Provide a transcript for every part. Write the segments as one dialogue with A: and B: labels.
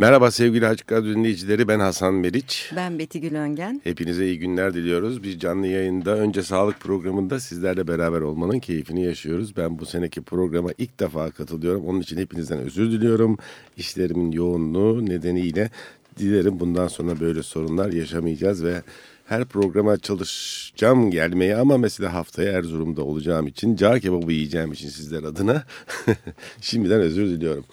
A: Merhaba sevgili Açık Radyo dinleyicileri ben Hasan Meriç.
B: Ben Beti Gülöngen.
A: Hepinize iyi günler diliyoruz. Biz canlı yayında önce sağlık programında sizlerle beraber olmanın keyfini yaşıyoruz. Ben bu seneki programa ilk defa katılıyorum. Onun için hepinizden özür diliyorum. İşlerimin yoğunluğu nedeniyle dilerim bundan sonra böyle sorunlar yaşamayacağız ve her programa çalışacağım gelmeye ama mesela haftaya Erzurum'da olacağım için cağ kebabı yiyeceğim için sizler adına şimdiden özür diliyorum.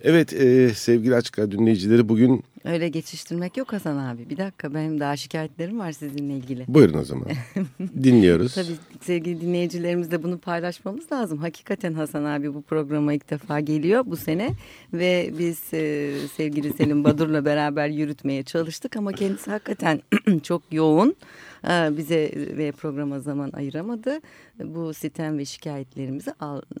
A: Evet e, sevgili Açık Radyo dinleyicileri bugün...
B: Öyle geçiştirmek yok Hasan abi. Bir dakika benim daha şikayetlerim var sizinle ilgili.
A: Buyurun o zaman. Dinliyoruz.
B: Tabii sevgili dinleyicilerimizle bunu paylaşmamız lazım. Hakikaten Hasan abi bu programa ilk defa geliyor bu sene. Ve biz e, sevgili Selim Badur'la beraber yürütmeye çalıştık. Ama kendisi hakikaten çok yoğun. E, bize ve programa zaman ayıramadı. Bu sitem ve şikayetlerimizi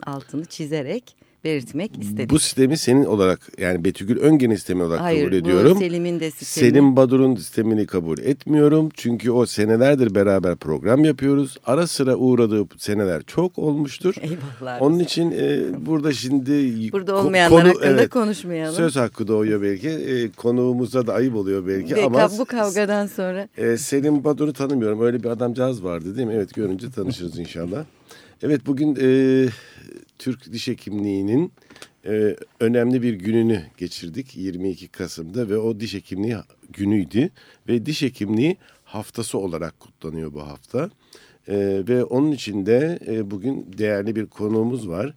B: altını çizerek belirtmek istedim.
A: Bu sistemi senin olarak yani Betügül Öngen'in sistemi olarak
B: Hayır,
A: kabul ediyorum.
B: Hayır Selim'in de sistemi.
A: Selim Badur'un sistemini kabul etmiyorum. Çünkü o senelerdir beraber program yapıyoruz. Ara sıra uğradığı seneler çok olmuştur.
B: Eyvallah.
A: Onun için e, burada şimdi...
B: Burada olmayanlar konu, hakkında evet, konuşmayalım.
A: Söz hakkı doğuyor belki. E, konuğumuza da ayıp oluyor belki
B: Ve
A: ama...
B: Bu kavgadan sonra.
A: E, Selim Badur'u tanımıyorum. Öyle bir adamcağız vardı değil mi? Evet görünce tanışırız inşallah. Evet bugün e, Türk Diş Hekimliği'nin e, önemli bir gününü geçirdik 22 Kasım'da ve o diş hekimliği günüydü ve diş hekimliği haftası olarak kutlanıyor bu hafta. E, ve onun için de e, bugün değerli bir konuğumuz var.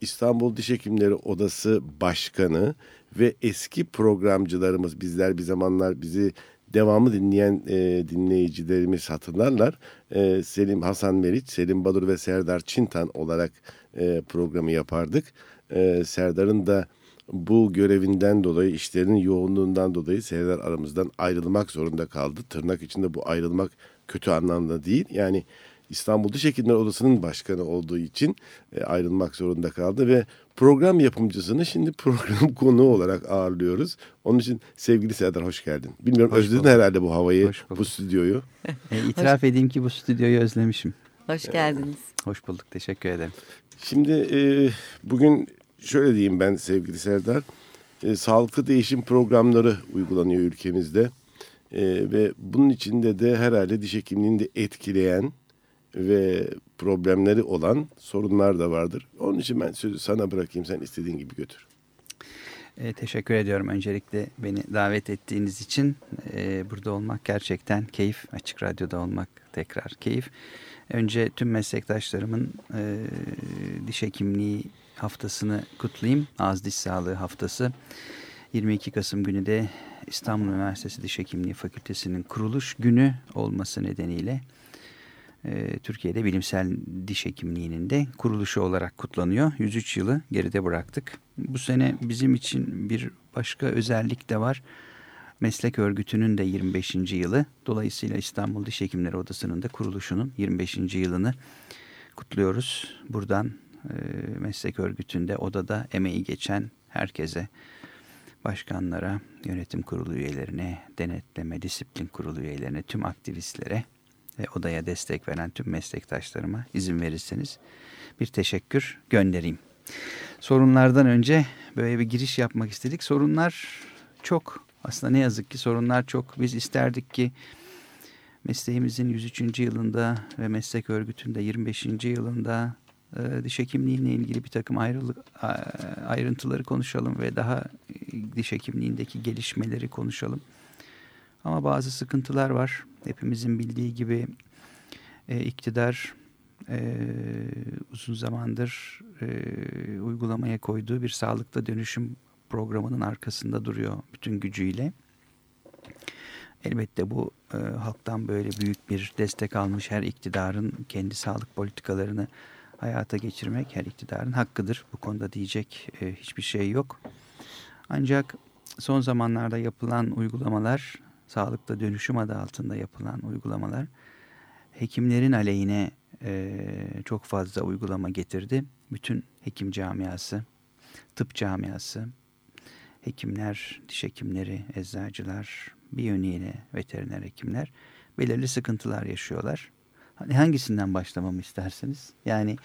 A: İstanbul Diş Hekimleri Odası Başkanı ve eski programcılarımız bizler bir zamanlar bizi devamı dinleyen e, dinleyicilerimiz hatırlarlar. E, Selim Hasan Meriç, Selim Badur ve Serdar Çintan olarak e, programı yapardık. E, Serdar'ın da bu görevinden dolayı işlerinin yoğunluğundan dolayı Serdar aramızdan ayrılmak zorunda kaldı. Tırnak içinde bu ayrılmak kötü anlamda değil. Yani İstanbul Diş Odası'nın başkanı olduğu için e, ayrılmak zorunda kaldı ve program yapımcısını şimdi program konuğu olarak ağırlıyoruz. Onun için sevgili Serdar hoş geldin. Bilmiyorum hoş özledin bulduk. herhalde bu havayı, bu stüdyoyu.
C: E, itiraf edeyim ki bu stüdyoyu özlemişim.
B: Hoş geldiniz.
C: Hoş bulduk, teşekkür ederim.
A: Şimdi e, bugün şöyle diyeyim ben sevgili Serdar. E, sağlıklı değişim programları uygulanıyor ülkemizde. E, ve bunun içinde de herhalde diş hekimliğini de etkileyen ve problemleri olan sorunlar da vardır. Onun için ben sözü sana bırakayım sen istediğin gibi götür.
C: E, teşekkür ediyorum öncelikle beni davet ettiğiniz için. E, burada olmak gerçekten keyif. Açık Radyo'da olmak tekrar keyif. Önce tüm meslektaşlarımın e, diş hekimliği haftasını kutlayayım. Ağız diş sağlığı haftası. 22 Kasım günü de İstanbul Üniversitesi Diş Hekimliği Fakültesi'nin kuruluş günü olması nedeniyle Türkiye'de bilimsel diş hekimliğinin de kuruluşu olarak kutlanıyor. 103 yılı geride bıraktık. Bu sene bizim için bir başka özellik de var. Meslek örgütünün de 25. yılı. Dolayısıyla İstanbul Diş Hekimleri Odası'nın da kuruluşunun 25. yılını kutluyoruz. Buradan e, meslek örgütünde odada emeği geçen herkese, başkanlara, yönetim kurulu üyelerine, denetleme, disiplin kurulu üyelerine, tüm aktivistlere ve odaya destek veren tüm meslektaşlarıma izin verirseniz bir teşekkür göndereyim. Sorunlardan önce böyle bir giriş yapmak istedik. Sorunlar çok. Aslında ne yazık ki sorunlar çok. Biz isterdik ki mesleğimizin 103. yılında ve meslek örgütünde 25. yılında e, diş hekimliğiyle ilgili bir takım ayrılık, ayrıntıları konuşalım ve daha e, diş hekimliğindeki gelişmeleri konuşalım. Ama bazı sıkıntılar var. Hepimizin bildiği gibi e, iktidar e, uzun zamandır e, uygulamaya koyduğu bir sağlıkta dönüşüm programının arkasında duruyor bütün gücüyle. Elbette bu e, halktan böyle büyük bir destek almış her iktidarın kendi sağlık politikalarını hayata geçirmek her iktidarın hakkıdır. Bu konuda diyecek e, hiçbir şey yok. Ancak son zamanlarda yapılan uygulamalar sağlıkta dönüşüm adı altında yapılan uygulamalar hekimlerin aleyhine e, çok fazla uygulama getirdi. Bütün hekim camiası, tıp camiası, hekimler, diş hekimleri, eczacılar, bir yönüyle veteriner hekimler belirli sıkıntılar yaşıyorlar. Hani hangisinden başlamamı isterseniz? Yani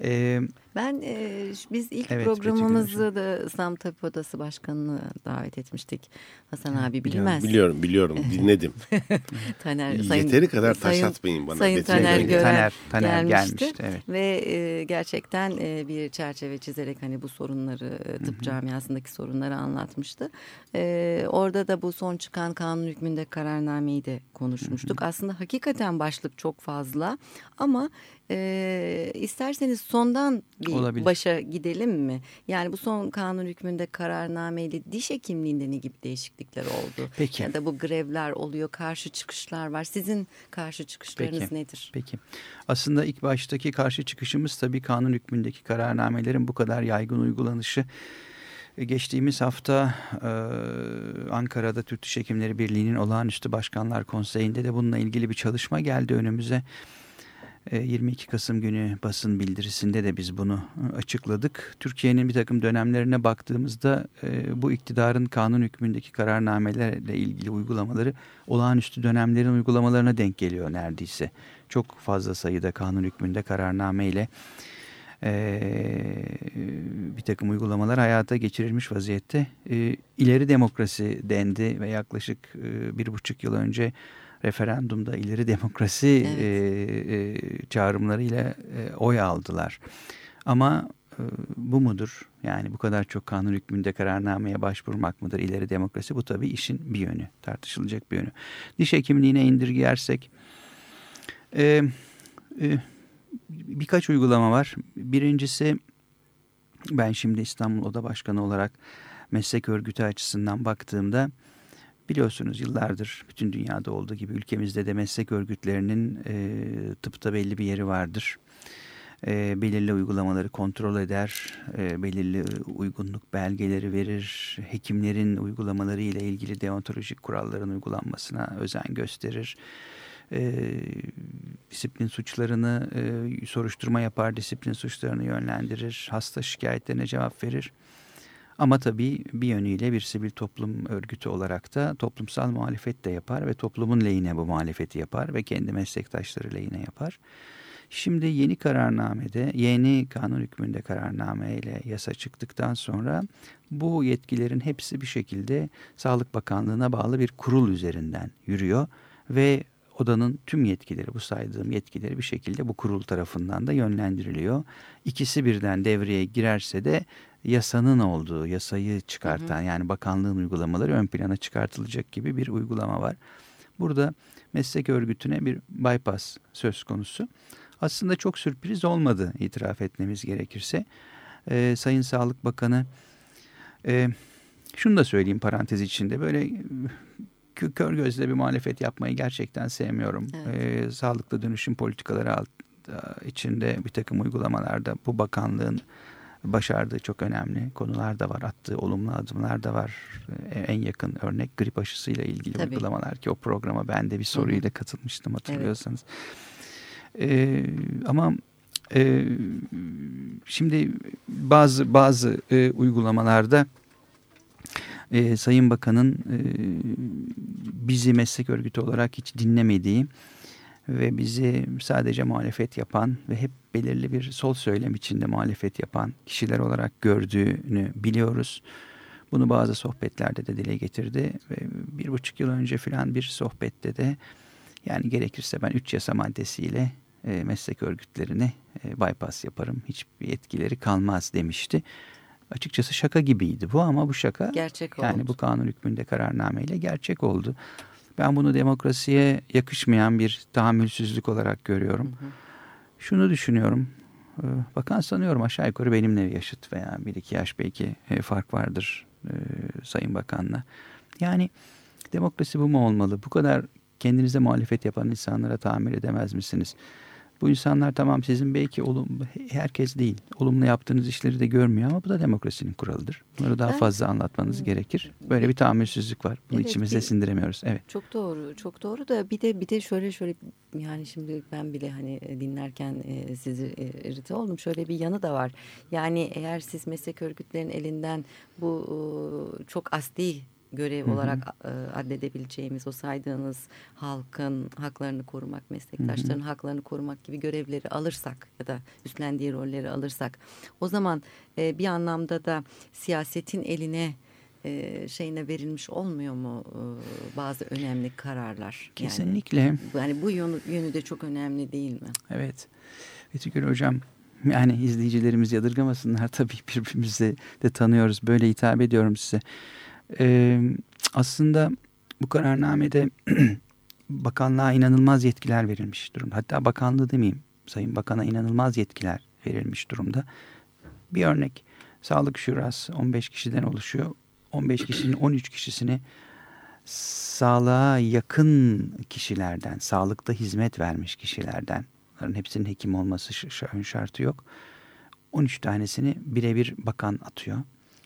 B: e, ben e, biz ilk evet, programımızda da İslam Tabip Odası Başkanı'nı davet etmiştik. Hasan abi bilmez.
A: Biliyorum biliyorum dinledim.
B: Taner,
A: sayın, Yeteri kadar taş sayın, atmayın bana.
B: Sayın Taner,
C: Taner, Taner gelmişti.
B: gelmişti evet. Ve e, gerçekten e, bir çerçeve çizerek hani bu sorunları tıp Hı-hı. camiasındaki sorunları anlatmıştı. E, orada da bu son çıkan kanun hükmünde kararnameyi de konuşmuştuk. Hı-hı. Aslında hakikaten başlık çok fazla ama e, isterseniz sondan bir Olabilir. başa gidelim mi? Yani bu son kanun hükmünde kararnameyle diş hekimliğinde ne gibi değişiklikler oldu? Peki. Ya da bu grevler oluyor, karşı çıkışlar var. Sizin karşı çıkışlarınız
C: Peki.
B: nedir?
C: Peki. Aslında ilk baştaki karşı çıkışımız tabii kanun hükmündeki kararnamelerin bu kadar yaygın uygulanışı. E, geçtiğimiz hafta e, Ankara'da Türk Diş Hekimleri Birliği'nin olağanüstü başkanlar konseyinde de bununla ilgili bir çalışma geldi önümüze. 22 e, Kasım günü basın bildirisinde de biz bunu e, açıkladık. Türkiye'nin bir takım dönemlerine baktığımızda e, bu iktidarın kanun hükmündeki kararnamelerle ilgili uygulamaları olağanüstü dönemlerin uygulamalarına denk geliyor neredeyse. Çok fazla sayıda kanun hükmünde kararname ile bir takım uygulamalar hayata geçirilmiş vaziyette. İleri demokrasi dendi ve yaklaşık bir buçuk yıl önce referandumda ileri demokrasi evet. e, e, çağrımlarıyla e, oy aldılar. Ama e, bu mudur? Yani bu kadar çok kanun hükmünde kararnameye başvurmak mıdır ileri demokrasi? Bu tabii işin bir yönü, tartışılacak bir yönü. Diş hekimliğine indirgeyersek e, e, birkaç uygulama var. Birincisi ben şimdi İstanbul Oda Başkanı olarak meslek örgütü açısından baktığımda Biliyorsunuz yıllardır bütün dünyada olduğu gibi ülkemizde de meslek örgütlerinin e, tıpta belli bir yeri vardır. E, belirli uygulamaları kontrol eder, e, belirli uygunluk belgeleri verir, hekimlerin uygulamaları ile ilgili deontolojik kuralların uygulanmasına özen gösterir. E, disiplin suçlarını e, soruşturma yapar, disiplin suçlarını yönlendirir, hasta şikayetlerine cevap verir. Ama tabii bir yönüyle bir sivil toplum örgütü olarak da toplumsal muhalefet de yapar ve toplumun lehine bu muhalefeti yapar ve kendi meslektaşları lehine yapar. Şimdi yeni kararnamede, yeni kanun hükmünde kararname ile yasa çıktıktan sonra bu yetkilerin hepsi bir şekilde Sağlık Bakanlığı'na bağlı bir kurul üzerinden yürüyor ve odanın tüm yetkileri bu saydığım yetkileri bir şekilde bu kurul tarafından da yönlendiriliyor. İkisi birden devreye girerse de yasanın olduğu, yasayı çıkartan hı hı. yani bakanlığın uygulamaları ön plana çıkartılacak gibi bir uygulama var. Burada meslek örgütüne bir bypass söz konusu. Aslında çok sürpriz olmadı itiraf etmemiz gerekirse. Ee, Sayın Sağlık Bakanı e, şunu da söyleyeyim parantez içinde böyle kör gözle bir muhalefet yapmayı gerçekten sevmiyorum. Evet. Ee, sağlıklı dönüşüm politikaları alt, içinde bir takım uygulamalarda bu bakanlığın başardığı çok önemli konular da var. Attığı olumlu adımlar da var. Ee, en yakın örnek grip aşısıyla ilgili Tabii. uygulamalar ki o programa ben de bir soruyla katılmıştım hatırlıyorsanız. Evet. Ee, ama e, şimdi bazı bazı e, uygulamalarda e, Sayın Bakan'ın e, bizi meslek örgütü olarak hiç dinlemediği ve bizi sadece muhalefet yapan ve hep belirli bir sol söylem içinde muhalefet yapan kişiler olarak gördüğünü biliyoruz. Bunu bazı sohbetlerde de dile getirdi ve bir buçuk yıl önce filan bir sohbette de yani gerekirse ben üç yasa maddesiyle e, meslek örgütlerini e, bypass yaparım hiçbir etkileri kalmaz demişti. Açıkçası şaka gibiydi bu ama bu şaka
B: gerçek
C: yani oldu. bu kanun hükmünde kararnameyle gerçek oldu. Ben bunu demokrasiye yakışmayan bir tahammülsüzlük olarak görüyorum. Hı hı. Şunu düşünüyorum. E, bakan sanıyorum aşağı yukarı benimle yaşıt veya bir iki yaş belki e, fark vardır e, Sayın Bakan'la. Yani demokrasi bu mu olmalı? Bu kadar kendinize muhalefet yapan insanlara tahammül edemez misiniz? Bu insanlar tamam sizin belki olum, herkes değil. Olumlu yaptığınız işleri de görmüyor ama bu da demokrasinin kuralıdır. Bunları daha
B: Ben-
C: fazla anlatmanız gerekir. Böyle bir tahammülsüzlük var. Bunu
B: Evet,
C: içimizde
B: bir-
C: sindiremiyoruz. Evet.
B: Çok doğru, çok doğru da bir de bir de şöyle şöyle yani şimdi ben bile hani dinlerken e, sizi e, irite oldum. Şöyle bir yanı da var. Yani eğer siz meslek örgütlerinin elinden bu e, çok asli görev olarak e, addedebileceğimiz o saydığınız halkın haklarını korumak, meslektaşların haklarını korumak gibi görevleri alırsak ya da üstlendiği rolleri alırsak o zaman e, bir anlamda da siyasetin eline e, şeyine verilmiş olmuyor mu e, bazı önemli kararlar? Yani,
C: Kesinlikle.
B: yani bu yönü, yönü de çok önemli değil mi?
C: Evet. Betülgül Hocam yani izleyicilerimiz yadırgamasınlar tabii birbirimizi de tanıyoruz. Böyle hitap ediyorum size. Ee, aslında bu kararnamede bakanlığa inanılmaz yetkiler verilmiş durumda. Hatta bakanlığı demeyeyim. Sayın Bakan'a inanılmaz yetkiler verilmiş durumda. Bir örnek. Sağlık Şurası 15 kişiden oluşuyor. 15 kişinin 13 kişisini sağlığa yakın kişilerden, sağlıkta hizmet vermiş kişilerden, bunların hepsinin hekim olması şartı yok. 13 tanesini birebir bakan atıyor.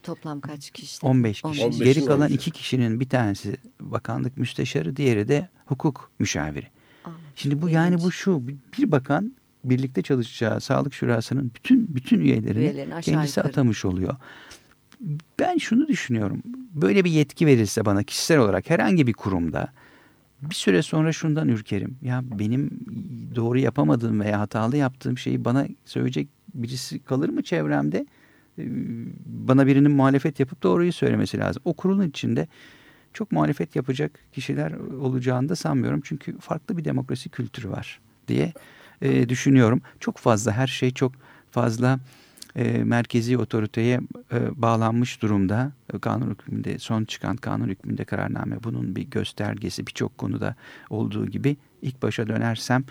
B: Toplam kaç kişi?
C: 15 kişi.
A: 15
C: Geri kalan iki kişinin bir tanesi bakanlık müsteşarı, diğeri de hukuk müşaviri.
B: Aa,
C: Şimdi bu yani bu şu bir bakan birlikte çalışacağı sağlık şurasının bütün bütün üyelerini kendisi
B: yukarı.
C: atamış oluyor. Ben şunu düşünüyorum. Böyle bir yetki verilse bana kişisel olarak herhangi bir kurumda bir süre sonra şundan ürkerim. Ya benim doğru yapamadığım veya hatalı yaptığım şeyi bana söyleyecek birisi kalır mı çevremde? Bana birinin muhalefet yapıp doğruyu söylemesi lazım. O kurulun içinde çok muhalefet yapacak kişiler olacağını da sanmıyorum. Çünkü farklı bir demokrasi kültürü var diye e, düşünüyorum. Çok fazla her şey çok fazla e, merkezi otoriteye e, bağlanmış durumda. Kanun hükmünde son çıkan kanun hükmünde kararname bunun bir göstergesi birçok konuda olduğu gibi ilk başa dönersem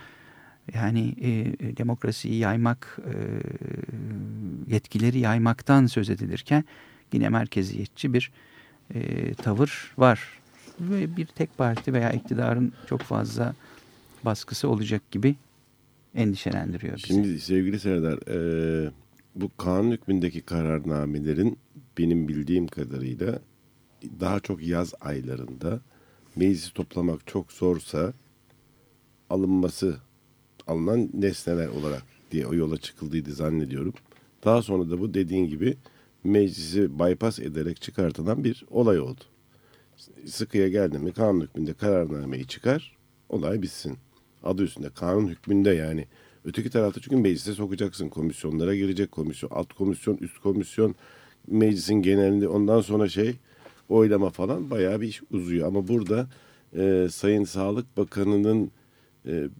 C: yani e, e, demokrasiyi yaymak, e, yetkileri yaymaktan söz edilirken yine merkeziyetçi bir e, tavır var. Ve bir tek parti veya iktidarın çok fazla baskısı olacak gibi endişelendiriyor bizi.
A: Şimdi sevgili Serdar, e, bu kanun hükmündeki kararnamelerin benim bildiğim kadarıyla daha çok yaz aylarında meclisi toplamak çok zorsa alınması alınan nesneler olarak diye o yola çıkıldıydı zannediyorum. Daha sonra da bu dediğin gibi meclisi bypass ederek çıkartılan bir olay oldu. Sıkıya geldi mi kanun hükmünde kararnameyi çıkar, olay bitsin. Adı üstünde kanun hükmünde yani. Öteki tarafta çünkü meclise sokacaksın. Komisyonlara girecek komisyon, alt komisyon, üst komisyon, meclisin genelinde ondan sonra şey oylama falan bayağı bir iş uzuyor. Ama burada e, Sayın Sağlık Bakanı'nın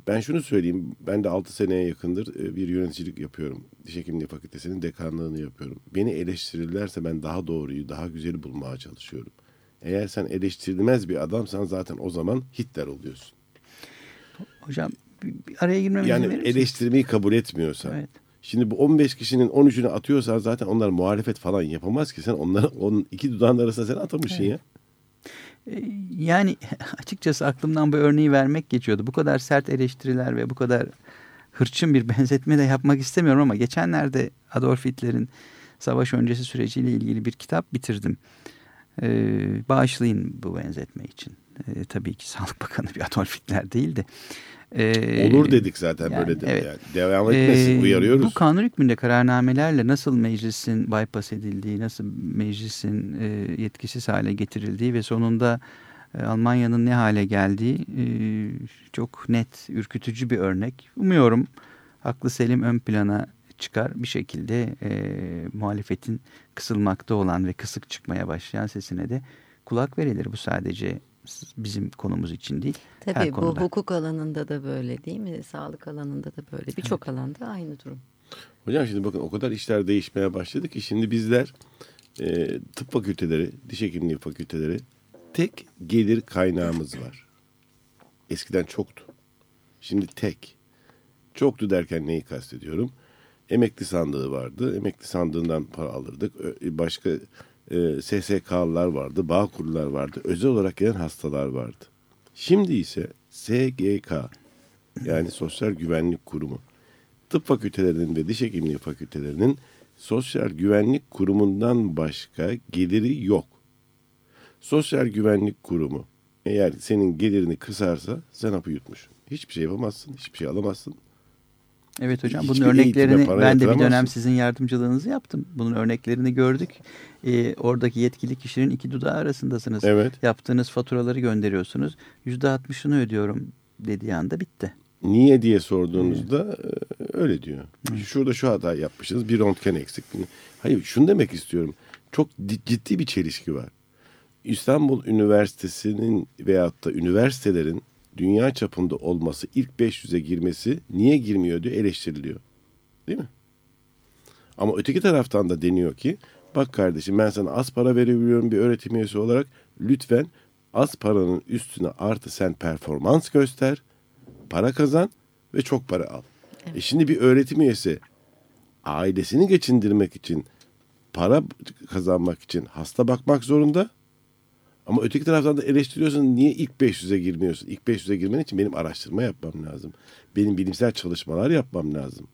A: ben şunu söyleyeyim. Ben de 6 seneye yakındır e, bir yöneticilik yapıyorum. Diş Hekimliği Fakültesi'nin dekanlığını yapıyorum. Beni eleştirirlerse ben daha doğruyu, daha güzeli bulmaya çalışıyorum. Eğer sen eleştirilmez bir adamsan zaten o zaman Hitler oluyorsun.
C: Hocam araya girmemizi
A: Yani eleştirmeyi kabul etmiyorsan.
C: Evet.
A: Şimdi bu 15 kişinin 13'ünü atıyorsan zaten onlar muhalefet falan yapamaz ki. Sen onları onun iki dudağın arasında sen atamışsın ya.
C: Ee, Yani açıkçası aklımdan bu örneği vermek geçiyordu. Bu kadar sert eleştiriler ve bu kadar hırçın bir benzetme de yapmak istemiyorum ama geçenlerde Adolf Hitler'in savaş öncesi süreciyle ilgili bir kitap bitirdim. Ee, bağışlayın bu benzetme için. Ee, tabii ki Sağlık Bakanı bir Adolf Hitler değil de. Ee,
A: Olur dedik zaten
C: yani,
A: böyle de.
C: evet.
A: Yani. Devam etmesin
C: ee,
A: uyarıyoruz.
C: Bu kanun hükmünde kararnamelerle nasıl meclisin bypass edildiği, nasıl meclisin e, yetkisiz hale getirildiği ve sonunda e, Almanya'nın ne hale geldiği e, çok net, ürkütücü bir örnek. Umuyorum haklı Selim ön plana çıkar bir şekilde e, muhalefetin kısılmakta olan ve kısık çıkmaya başlayan sesine de kulak verilir. Bu sadece bizim konumuz için değil. her
B: Tabii bu
C: konuda.
B: hukuk alanında da böyle değil mi? Sağlık alanında da böyle. Birçok alanda aynı durum.
A: Hocam şimdi bakın o kadar işler değişmeye başladı ki şimdi bizler e, tıp fakülteleri, diş hekimliği fakülteleri tek gelir kaynağımız var. Eskiden çoktu. Şimdi tek. Çoktu derken neyi kastediyorum? Emekli sandığı vardı. Emekli sandığından para alırdık. Başka e, SSK'lılar vardı, bağ kurullar vardı. Özel olarak gelen hastalar vardı. Şimdi ise SGK yani Sosyal Güvenlik Kurumu tıp fakültelerinin ve diş hekimliği fakültelerinin Sosyal Güvenlik Kurumu'ndan başka geliri yok. Sosyal Güvenlik Kurumu eğer senin gelirini kısarsa sen hapı yutmuş. Hiçbir şey yapamazsın, hiçbir şey alamazsın.
C: Evet hocam
A: Hiçbir
C: bunun örneklerini ben de bir dönem sizin yardımcılığınızı yaptım. Bunun örneklerini gördük. Ee, oradaki yetkili kişilerin iki dudağı arasındasınız.
A: Evet.
C: Yaptığınız faturaları gönderiyorsunuz. Yüzde altmışını ödüyorum dediği anda bitti.
A: Niye diye sorduğunuzda e, öyle diyor. Şurada şu hata yapmışız. Bir röntgen eksik. Hayır şunu demek istiyorum. Çok di- ciddi bir çelişki var. İstanbul Üniversitesi'nin veyahut da üniversitelerin dünya çapında olması ilk 500'e girmesi niye girmiyor diye eleştiriliyor. Değil mi? Ama öteki taraftan da deniyor ki bak kardeşim ben sana az para verebiliyorum bir öğretim üyesi olarak lütfen az paranın üstüne artı sen performans göster para kazan ve çok para al. E şimdi bir öğretim üyesi ailesini geçindirmek için para kazanmak için hasta bakmak zorunda. Ama öteki taraftan da eleştiriyorsun niye ilk 500'e girmiyorsun? İlk 500'e girmen için benim araştırma yapmam lazım. Benim bilimsel çalışmalar yapmam lazım.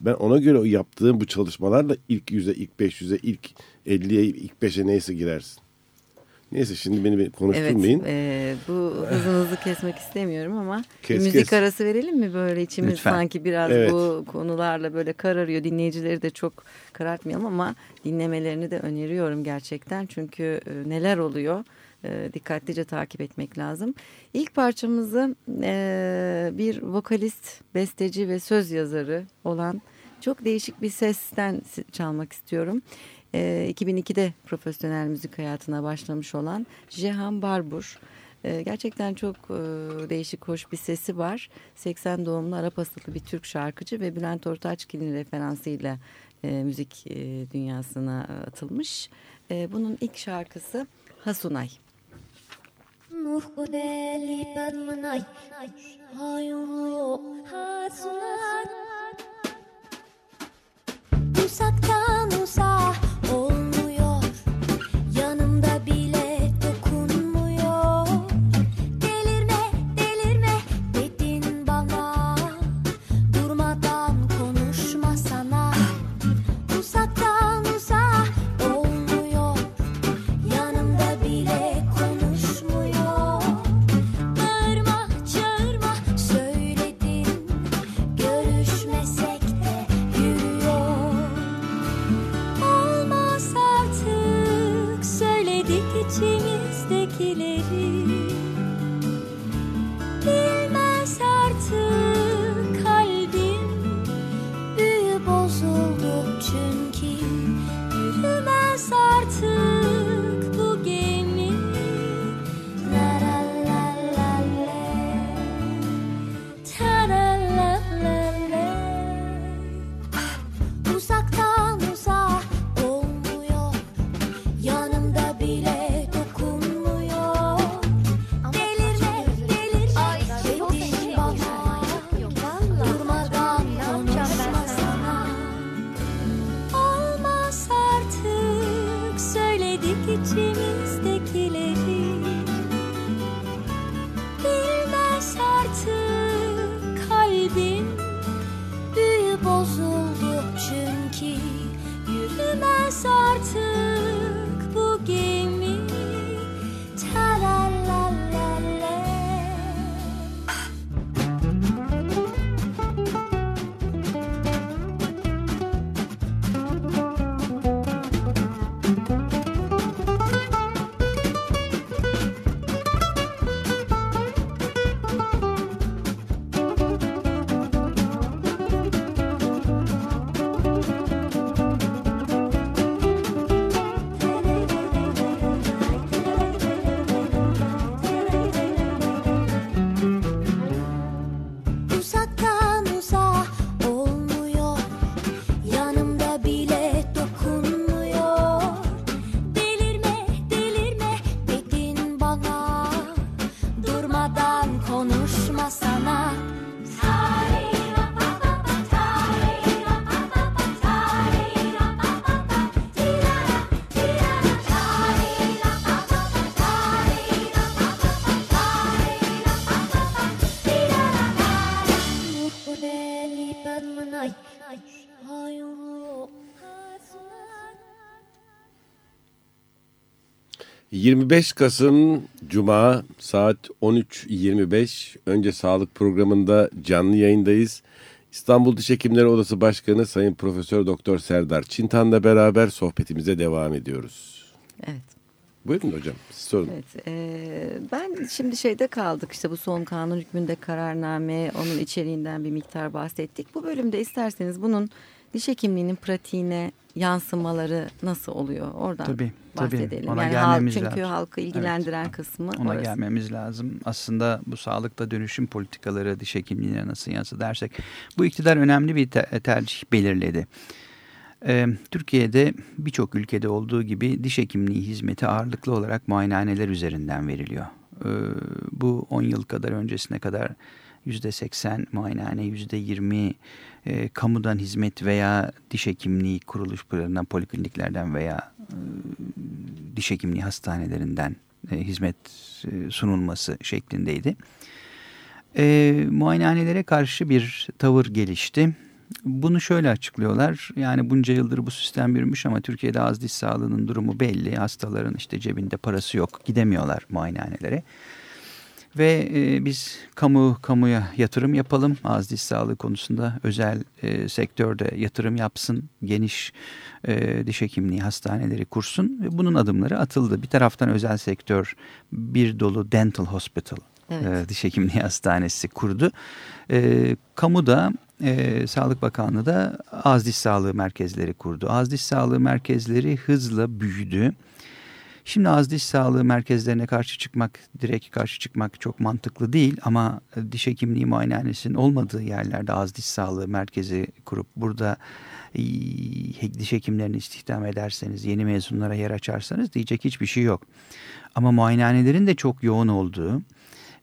A: Ben ona göre o yaptığım bu çalışmalarla ilk 100'e, ilk 500'e, ilk 50'ye, ilk 5'e neyse girersin. Neyse şimdi beni, konuşturmayın.
B: Evet, e, bu hızınızı kesmek istemiyorum ama
A: Kes,
B: müzik
A: kes.
B: arası verelim mi böyle içimiz
C: Lütfen.
B: sanki biraz
A: Evet.
B: bu konularla böyle kararıyor. Dinleyicileri de çok karartmayalım ama dinlemelerini de öneriyorum gerçekten çünkü e, neler oluyor e, dikkatlice takip etmek lazım. İlk parçamızı e, bir vokalist, besteci ve söz yazarı olan çok değişik bir sesten çalmak istiyorum. E, 2002'de profesyonel müzik hayatına başlamış olan Jehan Barbur. E, gerçekten çok e, değişik, hoş bir sesi var. 80 doğumlu Arap asıllı bir Türk şarkıcı ve Bülent Ortaçgil'in referansıyla e, müzik dünyasına atılmış. Bunun ilk şarkısı Hasunay.
D: Nuhku deli padmanai, hayuru hatsunar. Musakta musah.
A: 25 Kasım Cuma saat 13.25 önce sağlık programında canlı yayındayız. İstanbul Diş Hekimleri Odası Başkanı Sayın Profesör Doktor Serdar Çintan'la beraber sohbetimize devam ediyoruz.
B: Evet.
A: Buyurun hocam siz sorun.
B: Evet, e, ben şimdi şeyde kaldık işte bu son kanun hükmünde kararname onun içeriğinden bir miktar bahsettik. Bu bölümde isterseniz bunun diş hekimliğinin pratiğine yansımaları nasıl oluyor oradan
C: Tabii, tabii.
B: bahsedelim.
C: Ona
B: yani halk, çünkü
C: lazım.
B: halkı ilgilendiren
C: Evet.
B: kısmı
C: Ona
B: orası.
C: gelmemiz lazım. Aslında bu sağlıkta dönüşüm politikaları diş hekimliğine nasıl yansır dersek bu iktidar önemli bir te- tercih belirledi. Ee, Türkiye'de birçok ülkede olduğu gibi diş hekimliği hizmeti ağırlıklı olarak muayenehaneler üzerinden veriliyor. Ee, bu 10 yıl kadar öncesine kadar %80 muayenehane, %20 e, kamudan hizmet veya diş hekimliği kuruluşlarından, polikliniklerden veya e, diş hekimliği hastanelerinden e, hizmet e, sunulması şeklindeydi. E, muayenehanelere karşı bir tavır gelişti. Bunu şöyle açıklıyorlar. Yani bunca yıldır bu sistem yürümüş ama Türkiye'de az diş sağlığının durumu belli. Hastaların işte cebinde parası yok. Gidemiyorlar muayenehanelere. Ve e, biz kamu kamuya yatırım yapalım. Az diş sağlığı konusunda özel e, sektörde yatırım yapsın. Geniş e, diş hekimliği hastaneleri kursun. Ve bunun adımları atıldı. Bir taraftan özel sektör bir dolu dental hospital
B: Evet.
C: e, diş hekimliği hastanesi kurdu. E, kamu da e, Sağlık Bakanlığı da az diş sağlığı merkezleri kurdu. Az diş sağlığı merkezleri hızla büyüdü. Şimdi az diş sağlığı merkezlerine karşı çıkmak, direkt karşı çıkmak çok mantıklı değil ama e, diş hekimliği muayenehanesinin olmadığı yerlerde az diş sağlığı merkezi kurup burada diş hekimlerini istihdam ederseniz, yeni mezunlara yer açarsanız diyecek hiçbir şey yok. Ama muayenehanelerin de çok yoğun olduğu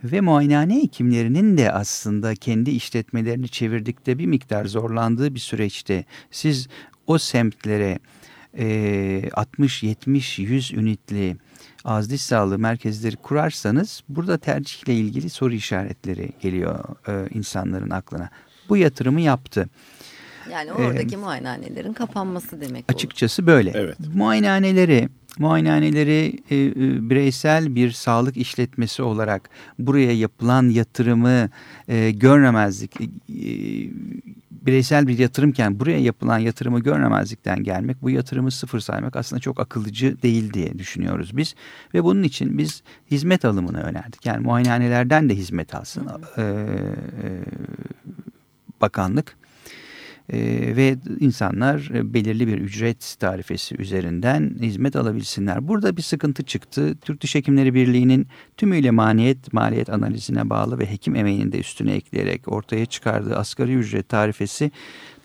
C: ve muayenehane hekimlerinin de aslında kendi işletmelerini çevirdikte bir miktar zorlandığı bir süreçte siz o semtlere e, 60, 70, 100 ünitli az diş sağlığı merkezleri kurarsanız burada tercihle ilgili soru işaretleri geliyor e, insanların aklına. Bu yatırımı yaptı.
B: Yani oradaki muayenehanelerin kapanması demek olur.
C: Açıkçası böyle.
A: Evet.
C: Muayenehaneleri, muayenehaneleri e, e, bireysel bir sağlık işletmesi olarak buraya yapılan yatırımı e, görmemezlik, e, bireysel bir yatırımken buraya yapılan yatırımı görmemezlikten gelmek, bu yatırımı sıfır saymak aslında çok akıllıcı değil diye düşünüyoruz biz. Ve bunun için biz hizmet alımını önerdik. Yani muayenehanelerden de hizmet alsın e, e, bakanlık. Ee, ve insanlar e, belirli bir ücret tarifesi üzerinden hizmet alabilsinler. Burada bir sıkıntı çıktı. Türk Diş Hekimleri Birliği'nin tümüyle maliyet maliyet analizine bağlı ve hekim emeğinin de üstüne ekleyerek ortaya çıkardığı asgari ücret tarifesi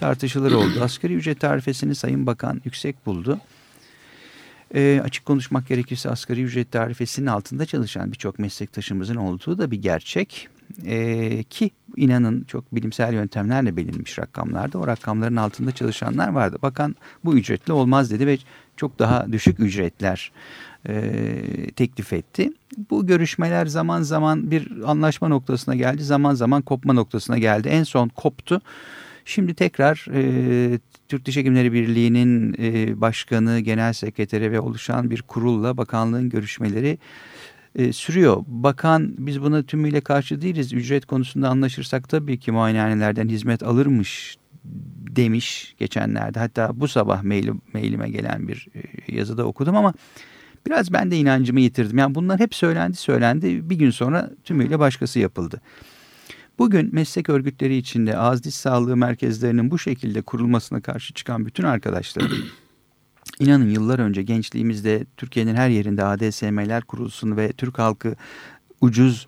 C: tartışılır oldu. Asgari ücret tarifesini Sayın Bakan yüksek buldu. E, açık konuşmak gerekirse asgari ücret tarifesinin altında çalışan birçok meslektaşımızın olduğu da bir gerçek. E, ki inanın çok bilimsel yöntemlerle bilinmiş rakamlarda o rakamların altında çalışanlar vardı. Bakan bu ücretli olmaz dedi ve çok daha düşük ücretler e, teklif etti. Bu görüşmeler zaman zaman bir anlaşma noktasına geldi zaman zaman kopma noktasına geldi. En son koptu. Şimdi tekrar e, Türk Diş Hekimleri Birliği'nin e, başkanı, genel sekreteri ve oluşan bir kurulla bakanlığın görüşmeleri e, sürüyor. Bakan biz buna tümüyle karşı değiliz. Ücret konusunda anlaşırsak tabii ki muayenehanelerden hizmet alırmış demiş geçenlerde. Hatta bu sabah mail, mailime gelen bir e, yazıda okudum ama biraz ben de inancımı yitirdim. Yani bunlar hep söylendi söylendi bir gün sonra tümüyle başkası yapıldı. Bugün meslek örgütleri içinde ağız diş sağlığı merkezlerinin bu şekilde kurulmasına karşı çıkan bütün arkadaşlarım inanın yıllar önce gençliğimizde Türkiye'nin her yerinde ADSM'ler kurulsun ve Türk halkı ucuz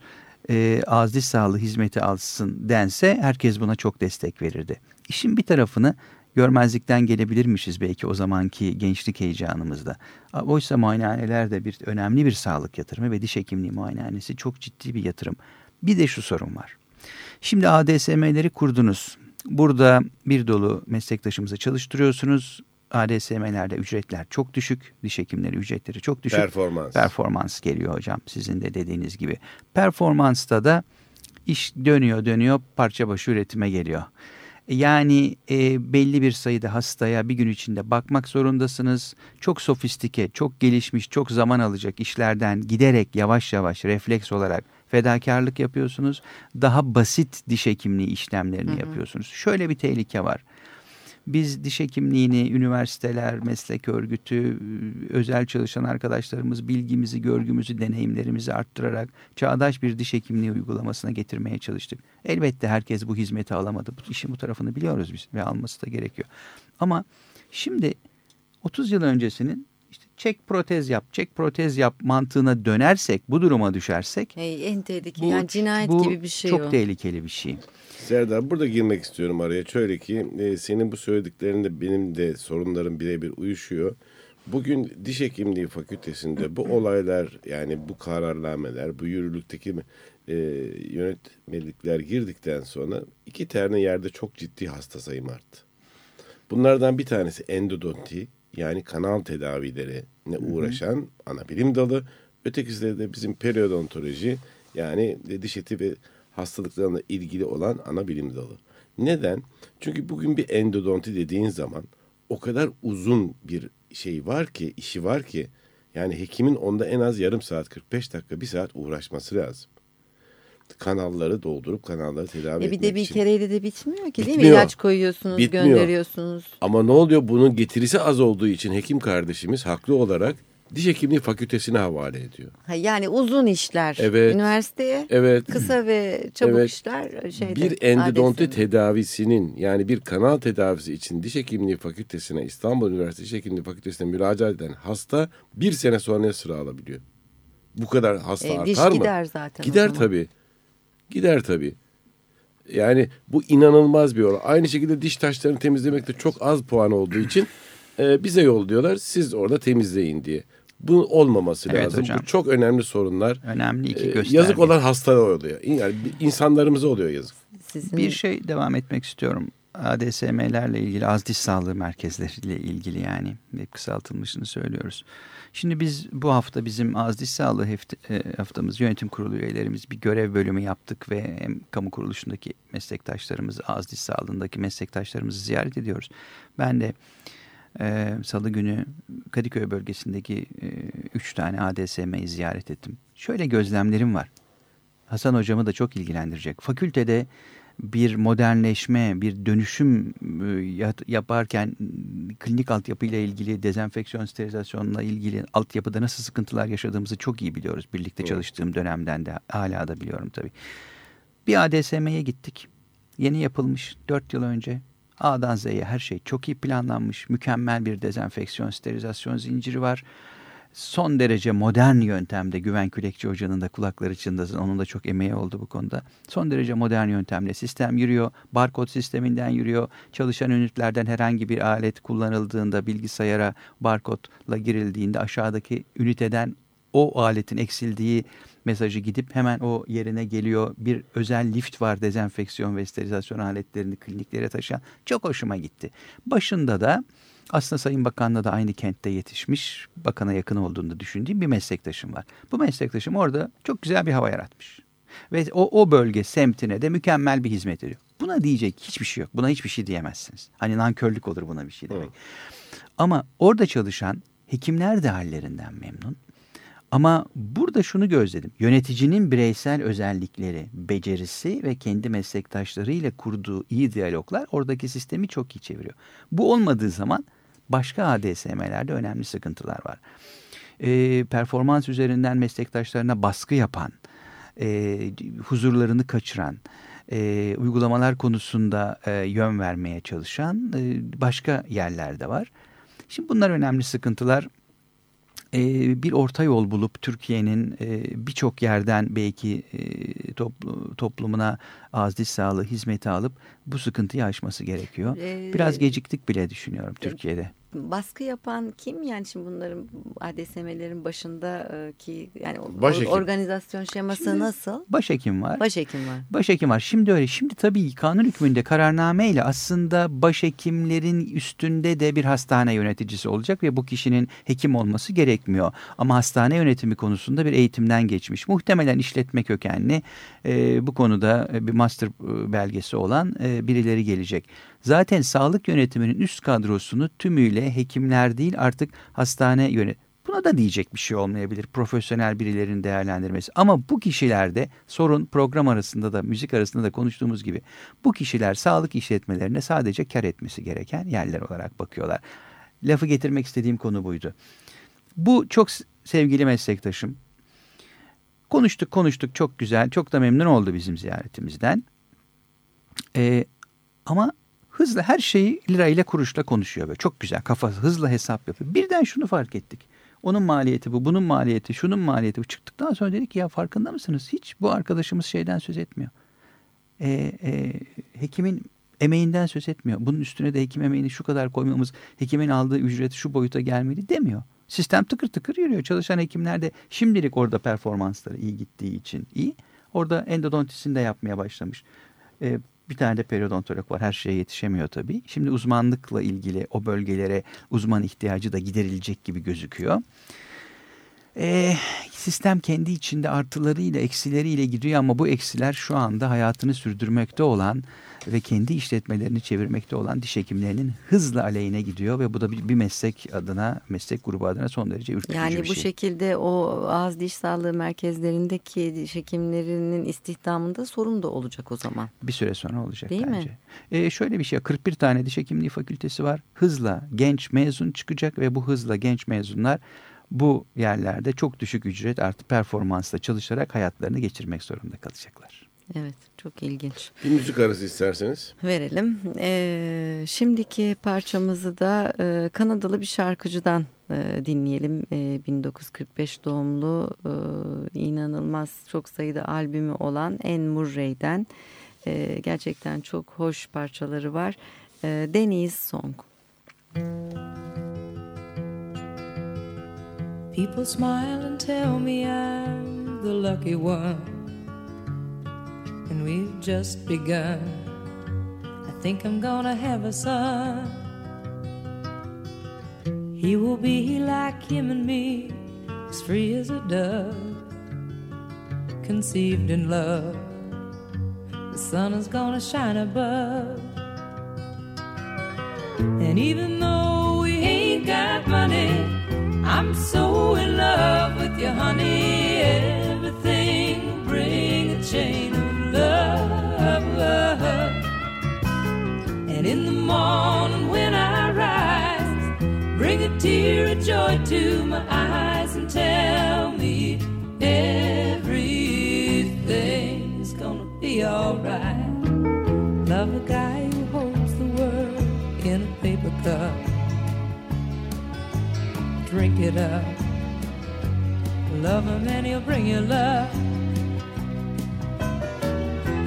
C: e, ağız diş sağlığı hizmeti alsın dense herkes buna çok destek verirdi. İşin bir tarafını görmezlikten gelebilirmişiz belki o zamanki gençlik heyecanımızda. Oysa muayenehaneler de bir önemli bir sağlık yatırımı ve diş hekimliği muayenehanesi çok ciddi bir yatırım. Bir de şu sorun var. Şimdi ADSM'leri kurdunuz. Burada bir dolu meslektaşımızı çalıştırıyorsunuz. ADSM'lerde ücretler çok düşük. Diş hekimleri ücretleri çok düşük.
A: Performans.
C: Performans geliyor hocam sizin de dediğiniz gibi. Performansta da iş dönüyor dönüyor parça başı üretime geliyor. Yani e, belli bir sayıda hastaya bir gün içinde bakmak zorundasınız. Çok sofistike, çok gelişmiş, çok zaman alacak işlerden giderek yavaş yavaş refleks olarak fedakarlık yapıyorsunuz. Daha basit diş hekimliği işlemlerini
B: Hı hı.
C: yapıyorsunuz. Şöyle bir tehlike var. Biz diş hekimliğini üniversiteler, meslek örgütü, özel çalışan arkadaşlarımız bilgimizi, görgümüzü, deneyimlerimizi arttırarak çağdaş bir diş hekimliği uygulamasına getirmeye çalıştık. Elbette herkes bu hizmeti alamadı. Bu işin bu tarafını biliyoruz biz ve alması da gerekiyor. Ama şimdi 30 yıl öncesinin çek protez yap, çek protez yap mantığına dönersek, bu duruma düşersek
B: Hey, en tehlikeli
C: bu,
B: yani cinayet
C: bu
B: gibi bir şey
C: çok
B: o.
C: tehlikeli bir şey.
A: Serdar burada girmek istiyorum araya. Şöyle ki e, senin bu söylediklerinde benim de sorunlarım birebir uyuşuyor. Bugün diş hekimliği fakültesinde bu olaylar yani bu kararnameler, bu yürürlükteki e, yönetmelikler girdikten sonra iki tane yerde çok ciddi hasta sayım arttı. Bunlardan bir tanesi endodonti yani kanal tedavilerine uğraşan ana bilim dalı. Ötekisi de bizim periodontoloji yani diş eti ve hastalıklarına ilgili olan ana bilim dalı. Neden? Çünkü bugün bir endodonti dediğin zaman o kadar uzun bir şey var ki, işi var ki yani hekimin onda en az yarım saat, 45 dakika, bir saat uğraşması lazım. Kanalları doldurup kanalları tedavi
B: E bir de bir
A: için.
B: kereyle de bitmiyor ki değil mi?
A: Bitmiyor.
B: İlaç koyuyorsunuz,
A: Bitmiyor.
B: gönderiyorsunuz.
A: Ama ne oluyor? Bunun getirisi az olduğu için hekim kardeşimiz haklı olarak diş hekimliği fakültesine havale ediyor.
B: Ha, yani uzun işler
A: Evet.
B: üniversiteye,
A: Evet.
B: kısa ve çabuk
A: Evet.
B: işler şeyde.
A: bir endodonti
B: adresinde.
A: tedavisinin yani bir kanal tedavisi için diş hekimliği fakültesine İstanbul Üniversitesi Diş Hekimliği Fakültesine müracaat eden hasta bir sene sonra sıra alabiliyor. Bu kadar hasta
B: E, diş
A: artar mı?
B: gider zaten.
A: Gider tabii. Gider tabii. Yani bu inanılmaz bir olay. Aynı şekilde diş taşlarını temizlemekte çok az puan olduğu için e, bize yolluyorlar. Siz orada temizleyin diye. Bu olmaması
C: Evet
A: lazım.
C: hocam.
A: Bu çok önemli sorunlar.
C: Önemli iki
A: E,
C: gösterge.
A: yazık olan hastalara oluyor. Yani insanlarımıza oluyor yazık.
B: Sizin
C: Bir şey devam etmek istiyorum. ADSM'lerle ilgili az diş sağlığı merkezleriyle ilgili yani hep kısaltılmışını söylüyoruz. Şimdi biz bu hafta bizim az sağlığı e, haftamız yönetim kurulu üyelerimiz bir görev bölümü yaptık ve hem kamu kuruluşundaki meslektaşlarımızı az sağlığındaki meslektaşlarımızı ziyaret ediyoruz. Ben de e, salı günü Kadıköy bölgesindeki e, üç tane ADSM'yi ziyaret ettim. Şöyle gözlemlerim var. Hasan hocamı da çok ilgilendirecek. Fakültede bir modernleşme, bir dönüşüm e, yaparken klinik altyapıyla ilgili, dezenfeksiyon, sterilizasyonla ilgili altyapıda nasıl sıkıntılar yaşadığımızı çok iyi biliyoruz. Birlikte
A: Evet.
C: çalıştığım dönemden de hala da biliyorum tabii. Bir ADSM'ye gittik. Yeni yapılmış 4 yıl önce. A'dan Z'ye her şey çok iyi planlanmış. Mükemmel bir dezenfeksiyon, sterilizasyon zinciri var. Son derece modern yöntemde Güven Külekçi Hoca'nın da kulakları çınlasın. Onun da çok emeği oldu bu konuda. Son derece modern yöntemle sistem yürüyor. Barkod sisteminden yürüyor. Çalışan ünitlerden herhangi bir alet kullanıldığında bilgisayara barkodla girildiğinde aşağıdaki üniteden o aletin eksildiği mesajı gidip hemen o yerine geliyor. Bir özel lift var dezenfeksiyon ve sterilizasyon aletlerini kliniklere taşıyan. Çok hoşuma gitti. Başında da aslında Sayın Bakan'la da aynı kentte yetişmiş, bakana yakın olduğunu düşündüğüm bir meslektaşım var. Bu meslektaşım orada çok güzel bir hava yaratmış. Ve o, o bölge semtine de mükemmel bir hizmet ediyor. Buna diyecek hiçbir şey yok. Buna hiçbir şey diyemezsiniz. Hani nankörlük olur buna bir şey demek. Ama orada çalışan hekimler de hallerinden memnun. Ama burada şunu gözledim. Yöneticinin bireysel özellikleri, becerisi ve kendi meslektaşlarıyla kurduğu iyi diyaloglar oradaki sistemi çok iyi çeviriyor. Bu olmadığı zaman başka ADSM'lerde önemli sıkıntılar var. Ee, performans üzerinden meslektaşlarına baskı yapan, e, huzurlarını kaçıran, e, uygulamalar konusunda e, yön vermeye çalışan e, başka yerlerde var. Şimdi bunlar önemli sıkıntılar e, bir orta yol bulup Türkiye'nin e, birçok yerden belki e, toplu- toplumuna az diş sağlığı hizmeti alıp bu sıkıntıyı aşması gerekiyor.
B: Ee,
C: Biraz geciktik bile düşünüyorum Türkiye'de.
B: Baskı yapan kim yani şimdi bunların ADSM'lerin başındaki yani o-
A: Başhekim.
B: organizasyon şeması nasıl?
C: Başhekim var.
B: Başhekim var.
C: Başhekim var. Şimdi öyle. Şimdi tabii kanun hükmünde kararname ile aslında başhekimlerin üstünde de bir hastane yöneticisi olacak ve bu kişinin hekim olması gerekmiyor. Ama hastane yönetimi konusunda bir eğitimden geçmiş. Muhtemelen işletme kökenli e, bu konuda e, bir master e, belgesi olan e, birileri gelecek. Zaten sağlık yönetiminin üst kadrosunu tümüyle hekimler değil artık hastane yönet Buna da diyecek bir şey olmayabilir profesyonel birilerinin değerlendirmesi. Ama bu kişilerde sorun program arasında da müzik arasında da konuştuğumuz gibi bu kişiler sağlık işletmelerine sadece kar etmesi gereken yerler olarak bakıyorlar. Lafı getirmek istediğim konu buydu. Bu çok sevgili meslektaşım. Konuştuk konuştuk çok güzel çok da memnun oldu bizim ziyaretimizden. Ee, ama hızla her şeyi lirayla kuruşla konuşuyor böyle çok güzel kafası hızla hesap yapıyor. Birden şunu fark ettik. Onun maliyeti bu, bunun maliyeti, şunun maliyeti bu. Çıktıktan sonra dedik ki ya farkında mısınız? Hiç bu arkadaşımız şeyden söz etmiyor. Ee, e, hekimin emeğinden söz etmiyor. Bunun üstüne de hekim emeğini şu kadar koymamız, hekimin aldığı ücret şu boyuta gelmeli demiyor. Sistem tıkır tıkır yürüyor. Çalışan hekimler de şimdilik orada performansları iyi gittiği için iyi. Orada endodontisini de yapmaya başlamış. Ee, bir tane de periodontolog var. Her şeye yetişemiyor tabii. Şimdi uzmanlıkla ilgili o bölgelere uzman ihtiyacı da giderilecek gibi gözüküyor. Ee, sistem kendi içinde artılarıyla eksileriyle gidiyor ama bu eksiler şu anda hayatını sürdürmekte olan ve kendi işletmelerini çevirmekte olan diş hekimlerinin hızla aleyhine gidiyor ve bu da bir, bir meslek adına, meslek grubu adına son derece ürkütücü
B: Yani
C: bir
B: bu
C: şey.
B: şekilde o ağız diş sağlığı merkezlerindeki diş hekimlerinin istihdamında sorun da olacak o zaman.
C: Bir süre sonra olacak
B: Değil mi?
C: bence. Ee, şöyle bir şey 41 tane diş hekimliği fakültesi var. Hızla genç mezun çıkacak ve bu hızla genç mezunlar bu yerlerde çok düşük ücret artı performansla çalışarak hayatlarını geçirmek zorunda kalacaklar.
B: Evet çok ilginç.
A: Bir müzik arası isterseniz.
B: Verelim. Ee, şimdiki parçamızı da e, Kanadalı bir şarkıcıdan e, dinleyelim. E, 1945 doğumlu e, inanılmaz çok sayıda albümü olan Anne Murray'den e, gerçekten çok hoş parçaları var. E, Deniz Song.
E: People smile and tell me I'm the lucky one. We've just begun. I think I'm gonna have a son. He will be like him and me, as free as a dove, conceived in love. The sun is gonna shine above. And even though we ain't got money, I'm so in love with you, honey. Everything will bring a chain And in the morning when I rise, bring a tear of joy to my eyes and tell me everything's gonna be alright. Love a guy who holds the world in a paper cup drink it up. Love him and he'll bring you love.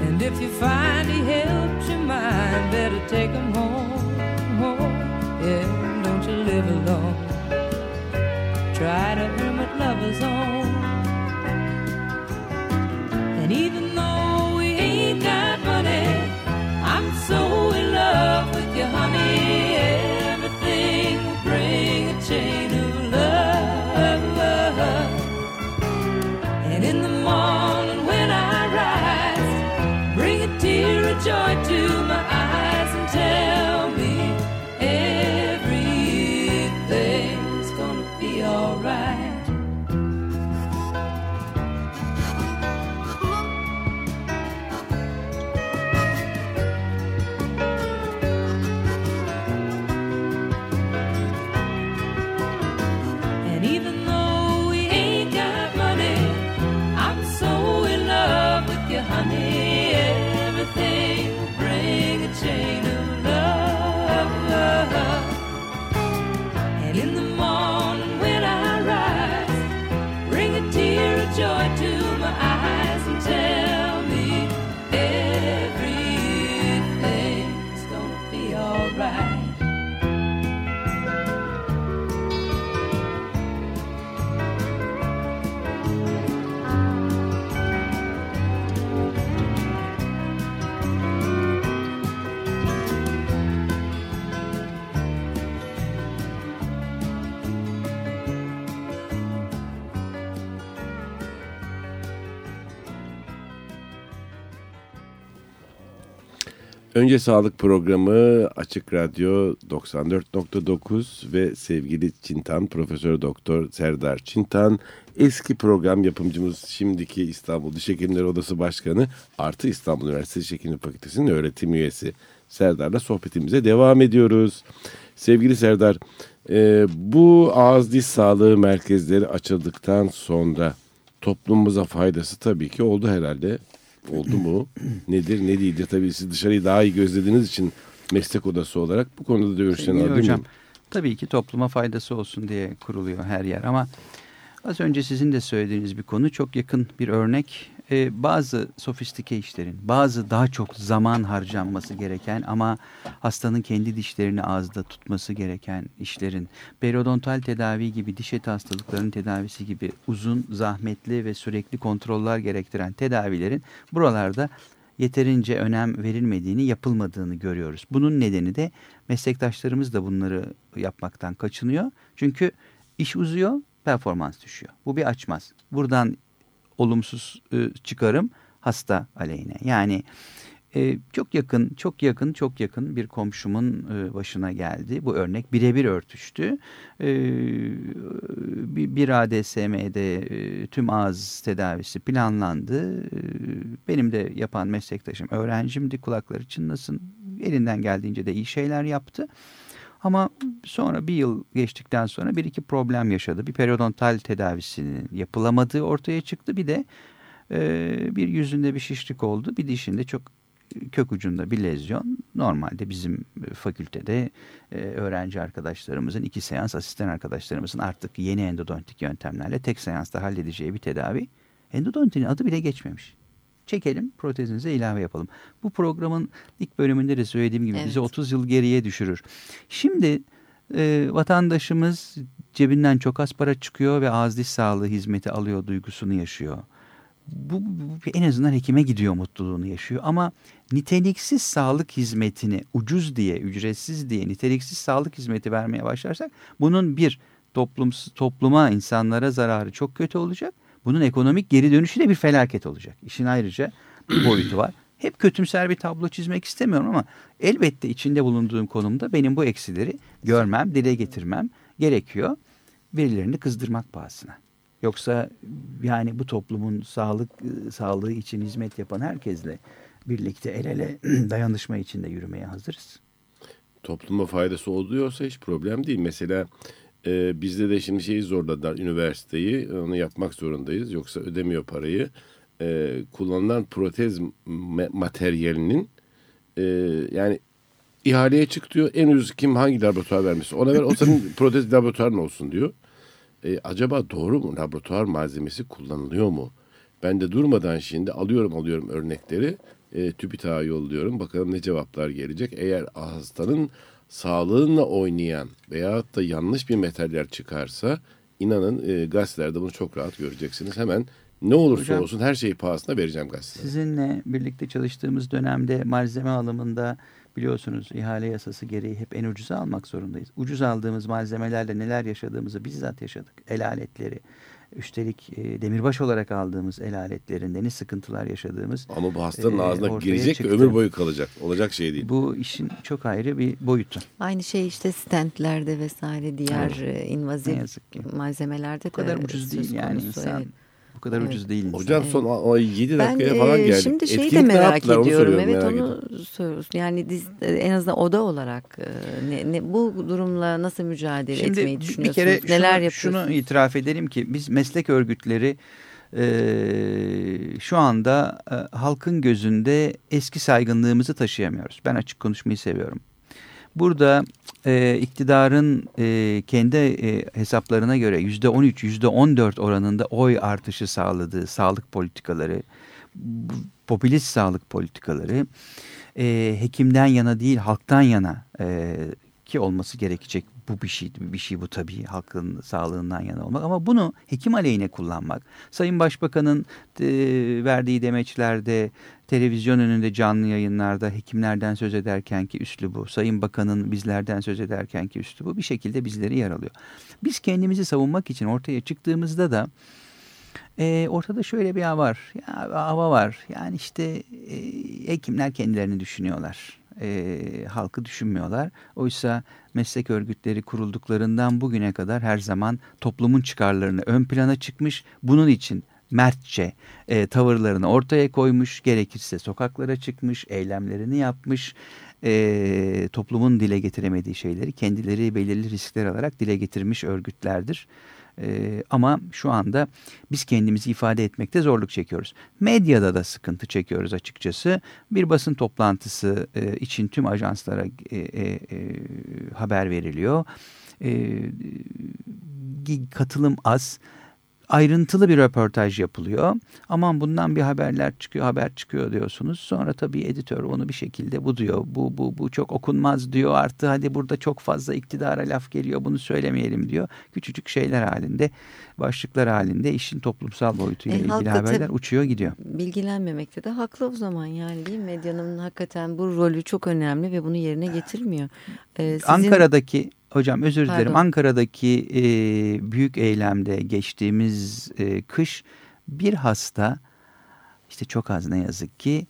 E: And if you find he helps mind, better take him home. home. Yeah, don't you live alone. Try to hermit lovers on. And even though we ain't got money, I'm so in love with you, honey. Joy to my eyes
A: Önce Sağlık Programı Açık Radyo 94.9 ve sevgili Çintan Profesör Doktor Serdar Çintan eski program yapımcımız şimdiki İstanbul Diş Odası Başkanı artı İstanbul Üniversitesi Diş Hekimliği Fakültesi'nin öğretim üyesi Serdar'la sohbetimize devam ediyoruz. Sevgili Serdar e, bu ağız diş sağlığı merkezleri açıldıktan sonra toplumumuza faydası tabii ki oldu herhalde. Oldu mu? Nedir ne değildir? Tabii siz dışarıyı daha iyi gözlediğiniz için meslek odası olarak bu konuda da görüşlerini
C: Sevgili
A: alabilir
C: hocam, tabii ki topluma faydası olsun diye kuruluyor her yer ama az önce sizin de söylediğiniz bir konu çok yakın bir örnek. Ee, bazı sofistike işlerin, bazı daha çok zaman harcanması gereken ama hastanın kendi dişlerini ağızda tutması gereken işlerin, periodontal tedavi gibi diş eti hastalıklarının tedavisi gibi uzun, zahmetli ve sürekli kontroller gerektiren tedavilerin buralarda yeterince önem verilmediğini, yapılmadığını görüyoruz. Bunun nedeni de meslektaşlarımız da bunları yapmaktan kaçınıyor. Çünkü iş uzuyor, performans düşüyor. Bu bir açmaz. Buradan olumsuz e, çıkarım hasta aleyhine. Yani e, çok yakın, çok yakın, çok yakın bir komşumun e, başına geldi. Bu örnek birebir örtüştü. E, bir, bir ADSM'de e, tüm ağız tedavisi planlandı. E, benim de yapan meslektaşım öğrencimdi. Kulakları çınlasın. Elinden geldiğince de iyi şeyler yaptı. Ama sonra bir yıl geçtikten sonra bir iki problem yaşadı. Bir periodontal tedavisinin yapılamadığı ortaya çıktı. Bir de e, bir yüzünde bir şişlik oldu. Bir dişinde çok kök ucunda bir lezyon. Normalde bizim fakültede e, öğrenci arkadaşlarımızın iki seans asistan arkadaşlarımızın artık yeni endodontik yöntemlerle tek seansta halledeceği bir tedavi. Endodontinin adı bile geçmemiş. Çekelim protezinize ilave yapalım. Bu programın ilk bölümünde de söylediğim gibi
B: Evet.
C: bizi 30 yıl geriye düşürür. Şimdi e, vatandaşımız cebinden çok az para çıkıyor ve ağız diş sağlığı hizmeti alıyor duygusunu yaşıyor. Bu, bu en azından hekime gidiyor mutluluğunu yaşıyor ama niteliksiz sağlık hizmetini ucuz diye, ücretsiz diye niteliksiz sağlık hizmeti vermeye başlarsak bunun bir toplum, topluma, insanlara zararı çok kötü olacak. Bunun ekonomik geri dönüşü de bir felaket olacak. İşin ayrıca boyutu var. Hep kötümser bir tablo çizmek istemiyorum ama elbette içinde bulunduğum konumda benim bu eksileri görmem, dile getirmem gerekiyor. Birilerini kızdırmak pahasına. Yoksa yani bu toplumun sağlık sağlığı için hizmet yapan herkesle birlikte el ele dayanışma içinde yürümeye hazırız.
A: Topluma faydası oluyorsa hiç problem değil. Mesela e, bizde de şimdi şeyi zorladılar üniversiteyi onu yapmak zorundayız yoksa ödemiyor parayı. E, kullanılan protez materyalinin e, yani ihaleye çık diyor en ucuz kim hangi laboratuvar vermiş ona ver o senin protez laboratuvarın olsun diyor. E, acaba doğru mu laboratuvar malzemesi kullanılıyor mu? Ben de durmadan şimdi alıyorum alıyorum örnekleri e, TÜBİTAK'a yolluyorum bakalım ne cevaplar gelecek. Eğer hastanın sağlığınla oynayan veyahut da yanlış bir metaller çıkarsa inanın e, gazetelerde bunu çok rahat göreceksiniz. Hemen ne olursa
C: Hocam-
A: olsun her şeyi pahasına vereceğim gazetelere.
C: Sizinle birlikte çalıştığımız dönemde malzeme alımında biliyorsunuz ihale yasası gereği hep en ucuza almak zorundayız. Ucuz aldığımız malzemelerle neler yaşadığımızı bizzat yaşadık. El aletleri, üstelik e, demirbaş olarak aldığımız el aletlerinde ne sıkıntılar yaşadığımız
A: Ama bu hastanın
C: e,
A: ağzına girecek ve
C: çıktı.
A: ömür boyu kalacak. Olacak şey değil.
C: Bu işin çok ayrı bir boyutu.
B: Aynı şey işte stentlerde vesaire diğer e, invazif
C: yazık ki.
B: malzemelerde de
C: Bu kadar ucuz değil yani insan.
B: evet.
C: Bu kadar
B: Evet.
C: ucuz değil.
A: Hocam son o 7
B: Ben
A: dakikaya falan
B: e,
A: geldik.
B: şimdi şeyi de
A: Etkinlik
B: merak
A: yaptılar, onu
B: ediyorum.
A: soruyorum,
B: Evet
A: merak
B: onu
A: ediyorum.
B: soruyoruz. Yani diz, e, en azından oda olarak e, ne, ne, bu durumla nasıl mücadele
C: Şimdi
B: etmeyi
C: bir
B: düşünüyorsunuz?
C: kere şunu,
B: Neler yapıyorsunuz?
C: şunu itiraf edelim ki biz meslek örgütleri e, şu anda e, halkın gözünde eski saygınlığımızı taşıyamıyoruz. Ben açık konuşmayı seviyorum. Burada e, iktidarın e, kendi e, hesaplarına göre yüzde 13, yüzde 14 oranında oy artışı sağladığı sağlık politikaları, popülist sağlık politikaları, e, hekimden yana değil halktan yana e, ki olması gerekecek bu bir şey bir şey bu tabii halkın sağlığından yana olmak ama bunu hekim aleyhine kullanmak Sayın Başbakan'ın e, verdiği demeçlerde televizyon önünde canlı yayınlarda hekimlerden söz ederken ki üslubu Sayın Bakan'ın bizlerden söz ederken ki üslubu bir şekilde bizleri yaralıyor. Biz kendimizi savunmak için ortaya çıktığımızda da e, ortada şöyle bir hava var. Ya, hava var. Yani işte e, hekimler kendilerini düşünüyorlar. E, halkı düşünmüyorlar. Oysa meslek örgütleri kurulduklarından bugüne kadar her zaman toplumun çıkarlarını ön plana çıkmış. Bunun için mertçe e, tavırlarını ortaya koymuş, gerekirse sokaklara çıkmış, eylemlerini yapmış, e, toplumun dile getiremediği şeyleri kendileri belirli riskler alarak dile getirmiş örgütlerdir. E, ama şu anda biz kendimizi ifade etmekte zorluk çekiyoruz. Medyada da sıkıntı çekiyoruz açıkçası. Bir basın toplantısı e, için tüm ajanslara e, e, e, haber veriliyor. E, katılım az ayrıntılı bir röportaj yapılıyor. Aman bundan bir haberler çıkıyor, haber çıkıyor diyorsunuz. Sonra tabii editör onu bir şekilde bu diyor. Bu, bu, bu çok okunmaz diyor. Artı hadi burada çok fazla iktidara laf geliyor bunu söylemeyelim diyor. Küçücük şeyler halinde, başlıklar halinde işin toplumsal boyutuyla
B: E,
C: ilgili haberler uçuyor gidiyor.
B: Bilgilenmemekte de haklı o zaman yani değil mi? Medyanın hakikaten bu rolü çok önemli ve bunu yerine getirmiyor. Ee, sizin-
C: Ankara'daki hocam özür dilerim
B: Pardon.
C: Ankara'daki e, büyük eylemde geçtiğimiz e, kış bir hasta işte çok az ne yazık ki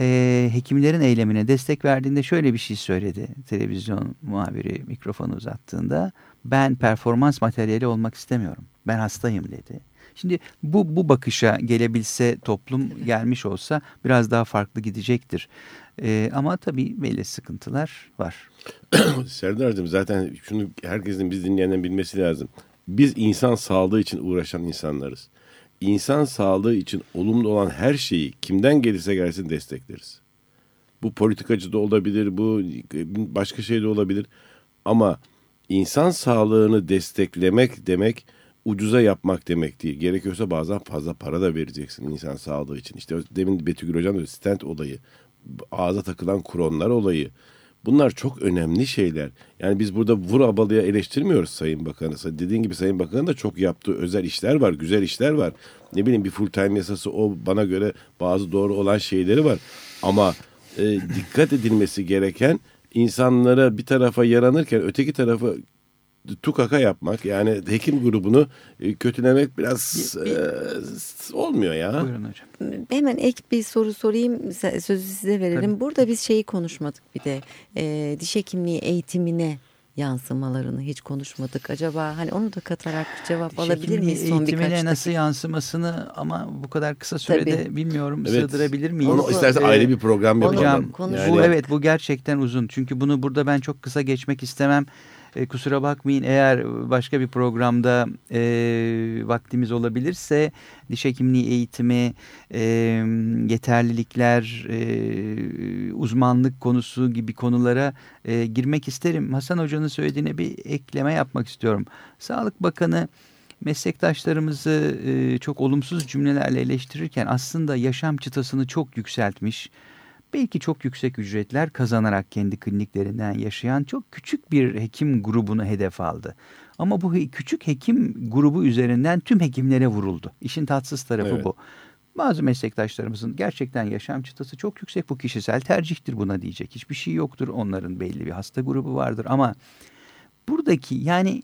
C: e, hekimlerin eylemine destek verdiğinde şöyle bir şey söyledi televizyon muhabiri mikrofonu uzattığında ben performans materyali olmak istemiyorum ben hastayım dedi. Şimdi bu, bu bakışa gelebilse toplum gelmiş olsa biraz daha farklı gidecektir. E, ama tabii belli sıkıntılar var.
A: Serdar'cığım zaten şunu herkesin biz dinleyenlerin bilmesi lazım. Biz insan sağlığı için uğraşan insanlarız. İnsan sağlığı için olumlu olan her şeyi kimden gelirse gelsin destekleriz. Bu politikacı da olabilir, bu başka şey de olabilir. Ama insan sağlığını desteklemek demek ucuza yapmak demek değil. Gerekiyorsa bazen fazla para da vereceksin insan sağlığı için. İşte demin Betügül Hocam da stent olayı, ağza takılan kronlar olayı. Bunlar çok önemli şeyler. Yani biz burada vur abalıya eleştirmiyoruz Sayın Bakanı. Dediğin gibi Sayın Bakan'ın da çok yaptığı özel işler var, güzel işler var. Ne bileyim bir full time yasası o bana göre bazı doğru olan şeyleri var. Ama e, dikkat edilmesi gereken insanlara bir tarafa yaranırken öteki tarafa tukaka yapmak yani hekim grubunu e, kötülemek biraz e, olmuyor ya.
C: Buyurun hocam.
B: Hemen ek bir soru sorayım sözü size verelim.
C: Tabii.
B: Burada biz şeyi konuşmadık bir de e, diş hekimliği eğitimine yansımalarını hiç konuşmadık. Acaba hani onu da katarak cevap alabilir miyiz son birkaç dakika?
C: nasıl yansımasını ama bu kadar kısa sürede
B: Tabii.
C: bilmiyorum
A: Evet.
C: sığdırabilir miyiz?
A: Onu istersen
B: Ee,
A: ayrı bir program yapalım.
C: Hocam
B: konuşalım.
C: bu
A: Yani-
C: evet bu gerçekten uzun. Çünkü bunu burada ben çok kısa geçmek istemem. E, kusura bakmayın eğer başka bir programda e, vaktimiz olabilirse diş hekimliği eğitimi, e, yeterlilikler, e, uzmanlık konusu gibi konulara e, girmek isterim. Hasan Hoca'nın söylediğine bir ekleme yapmak istiyorum. Sağlık Bakanı meslektaşlarımızı e, çok olumsuz cümlelerle eleştirirken aslında yaşam çıtasını çok yükseltmiş. Belki çok yüksek ücretler kazanarak kendi kliniklerinden yaşayan çok küçük bir hekim grubunu hedef aldı. Ama bu küçük hekim grubu üzerinden tüm hekimlere vuruldu. İşin tatsız tarafı
A: Evet.
C: bu. Bazı meslektaşlarımızın gerçekten yaşam çıtası çok yüksek. Bu kişisel tercihtir buna diyecek. Hiçbir şey yoktur. Onların belli bir hasta grubu vardır ama buradaki yani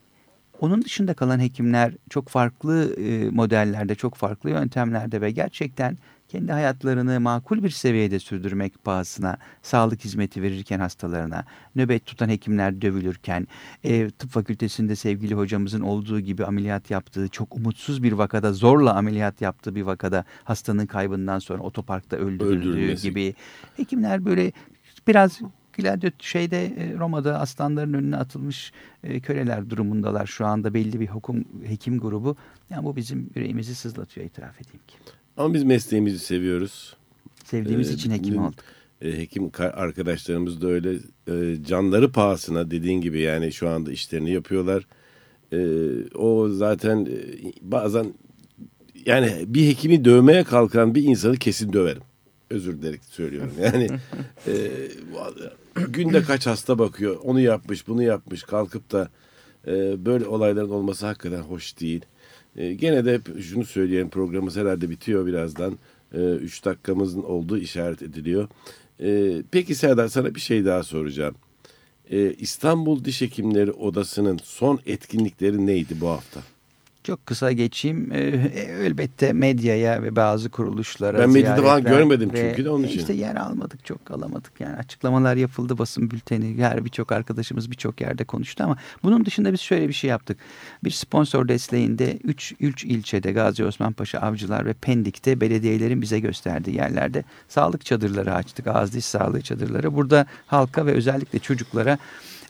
C: onun dışında kalan hekimler çok farklı modellerde, çok farklı yöntemlerde ve gerçekten kendi hayatlarını makul bir seviyede sürdürmek pahasına sağlık hizmeti verirken hastalarına, nöbet tutan hekimler dövülürken, e, tıp fakültesinde sevgili hocamızın olduğu gibi ameliyat yaptığı, çok umutsuz bir vakada zorla ameliyat yaptığı bir vakada hastanın kaybından sonra otoparkta öldürüldüğü gibi hekimler böyle biraz Gladyot şeyde e, Roma'da aslanların önüne atılmış e, köleler durumundalar şu anda belli bir hukum hekim grubu. Yani bu bizim yüreğimizi sızlatıyor itiraf edeyim ki.
A: Ama biz mesleğimizi seviyoruz.
C: Sevdiğimiz
A: Ee,
C: için hekim olduk.
A: e, hekim ka- arkadaşlarımız da öyle e, canları pahasına dediğin gibi yani şu anda işlerini yapıyorlar. E, o zaten e, bazen yani bir hekimi dövmeye kalkan bir insanı kesin döverim. Özür dilerim söylüyorum. Yani e, günde kaç hasta bakıyor onu yapmış bunu yapmış kalkıp da e, böyle olayların olması hakikaten hoş değil. E, gene de şunu söyleyelim programımız herhalde bitiyor birazdan. E, üç dakikamızın olduğu işaret ediliyor. E, peki Serdar sana bir şey daha soracağım. E, İstanbul Diş Hekimleri Odası'nın son etkinlikleri neydi bu hafta?
C: Çok kısa geçeyim. Ee, elbette medyaya ve bazı kuruluşlara
A: Ben medyada falan görmedim çünkü de onun için.
C: İşte yer almadık çok alamadık yani açıklamalar yapıldı basın bülteni her birçok arkadaşımız birçok yerde konuştu ama bunun dışında biz şöyle bir şey yaptık. Bir sponsor desteğinde 3 3 ilçede Gazi Osman Paşa Avcılar ve Pendik'te belediyelerin bize gösterdiği yerlerde sağlık çadırları açtık. Ağız diş sağlığı çadırları. Burada halka ve özellikle çocuklara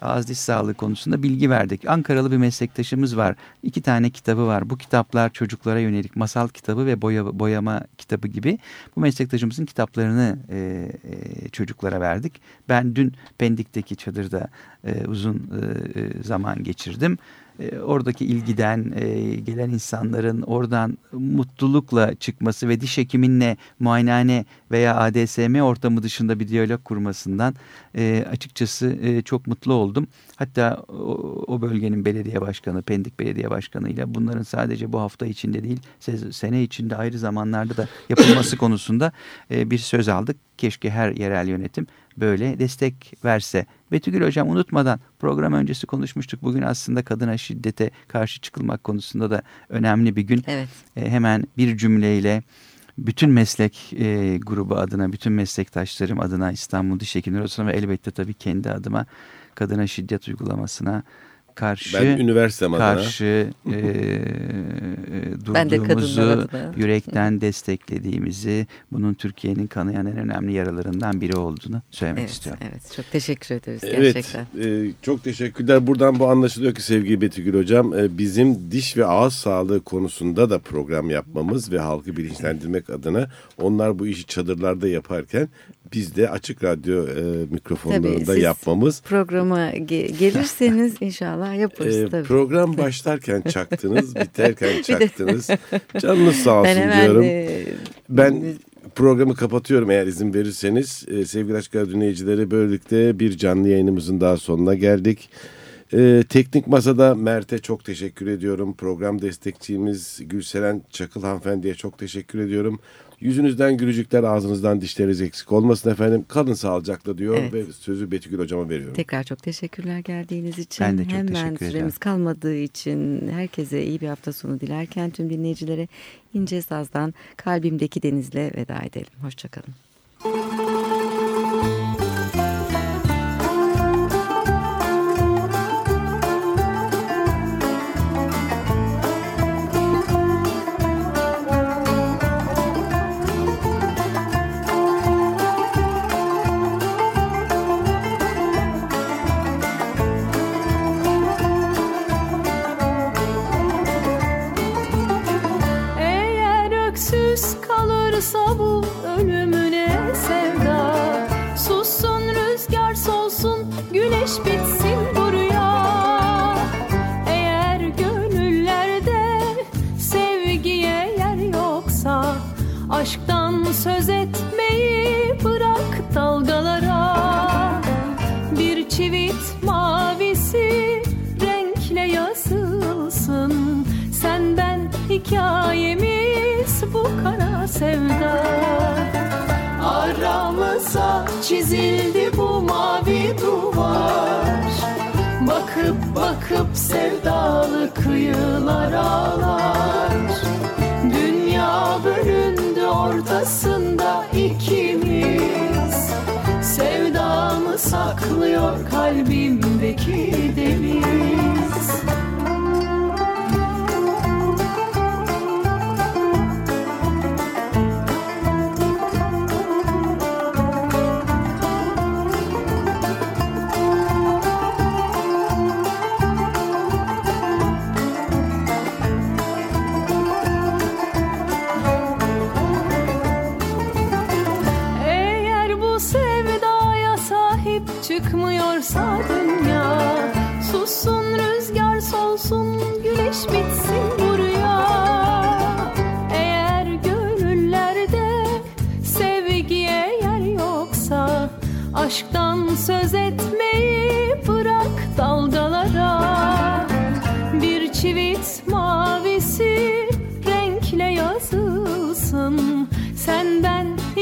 C: ağız diş sağlığı konusunda bilgi verdik. Ankaralı bir meslektaşımız var. İki tane kitabı var. Bu kitaplar çocuklara yönelik masal kitabı ve boya, boyama kitabı gibi. Bu meslektaşımızın kitaplarını e, e, çocuklara verdik. Ben dün Pendik'teki çadırda e, uzun e, e, zaman geçirdim. E, oradaki ilgiden e, gelen insanların oradan mutlulukla çıkması ve diş hekiminle muayenehane veya ADSM ortamı dışında bir diyalog kurmasından e, açıkçası e, çok mutlu oldum. Hatta o, o bölgenin belediye başkanı, Pendik Belediye Başkanı ile bunların sadece bu hafta içinde değil, se- sene içinde ayrı zamanlarda da yapılması konusunda e, bir söz aldık. Keşke her yerel yönetim böyle destek verse. Betügül Hocam unutmadan program öncesi konuşmuştuk. Bugün aslında kadına şiddete karşı çıkılmak konusunda da önemli bir gün.
B: Evet.
C: E, hemen bir cümleyle bütün meslek e, grubu adına, bütün meslektaşlarım adına İstanbul Diş Hekimleri Odası'na ve elbette tabii kendi adıma kadına şiddet uygulamasına karşı
A: Ben üniversitem adına.
C: karşı e, e,
B: Ben de
C: durduğumuzu yürekten desteklediğimizi, bunun Türkiye'nin kanayan en önemli yaralarından biri olduğunu söylemek
B: Evet,
C: istiyorum.
B: evet. Çok teşekkür ederiz
A: Evet,
B: gerçekten.
A: e, çok teşekkürler. Buradan bu anlaşılıyor ki sevgili Betügül Hocam, e, bizim diş ve ağız sağlığı konusunda da program yapmamız ve halkı bilinçlendirmek adına onlar bu işi çadırlarda yaparken biz de açık radyo e, mikrofonlarında
B: Tabii, siz
A: yapmamız.
B: Programa ge- gelirseniz inşallah yaparız
A: E,
B: tabii.
A: program başlarken çaktınız, biterken çaktınız. Canınız sağ olsun
B: ben hemen
A: diyorum.
B: e,
A: Ben programı kapatıyorum eğer izin verirseniz. Ee, sevgili Radyo dinleyicileri böylelikle bir canlı yayınımızın daha sonuna geldik. Ee, teknik Masa'da Mert'e çok teşekkür ediyorum. Program destekçimiz Gülseren Çakıl hanımefendiye çok teşekkür ediyorum. Yüzünüzden gülücükler ağzınızdan dişleriniz eksik olmasın efendim. Kalın sağlıcakla diyor
B: Evet.
A: ve sözü Betügül hocama veriyorum.
B: tekrar çok teşekkürler geldiğiniz için.
C: Ben de çok
B: Hemen
C: teşekkür ederim.
B: süremiz kalmadığı için herkese iyi bir hafta sonu dilerken tüm dinleyicilere İnce Saz'dan Kalbimdeki Deniz'le veda edelim. Hoşçakalın.
F: Kalırsa bu kıyılar ağlar. Dünya bölündü ortasında ikimiz. Sevdamı saklıyor kalbimdeki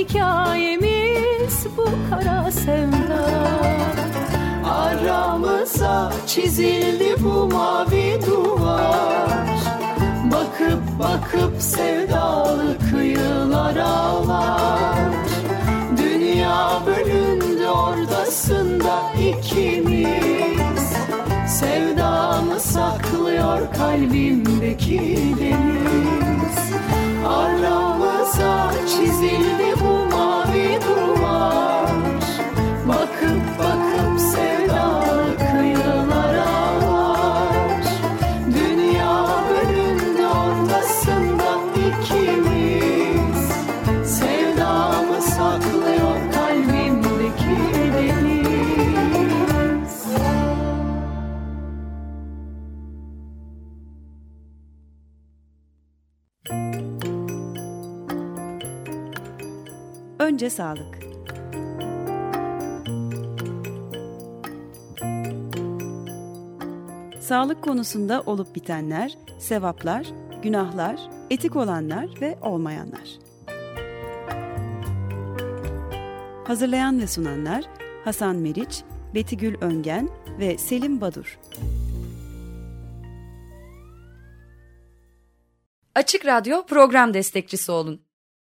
F: hikayemiz bu kara sevda. Aramıza çizildi bu mavi duvar. Bakıp bakıp sevdalı kıyılar ağlar. Dünya bölündü ordasında ikimiz. Sevdamı saklıyor kalbimdeki deniz. Aramıza çizildi bu mavi
G: Önce sağlık. Sağlık konusunda olup bitenler, sevaplar, günahlar, etik olanlar ve olmayanlar. Hazırlayan ve sunanlar Hasan Meriç, Betigül Öngen ve Selim Badur.
H: Açık Radyo program destekçisi olun.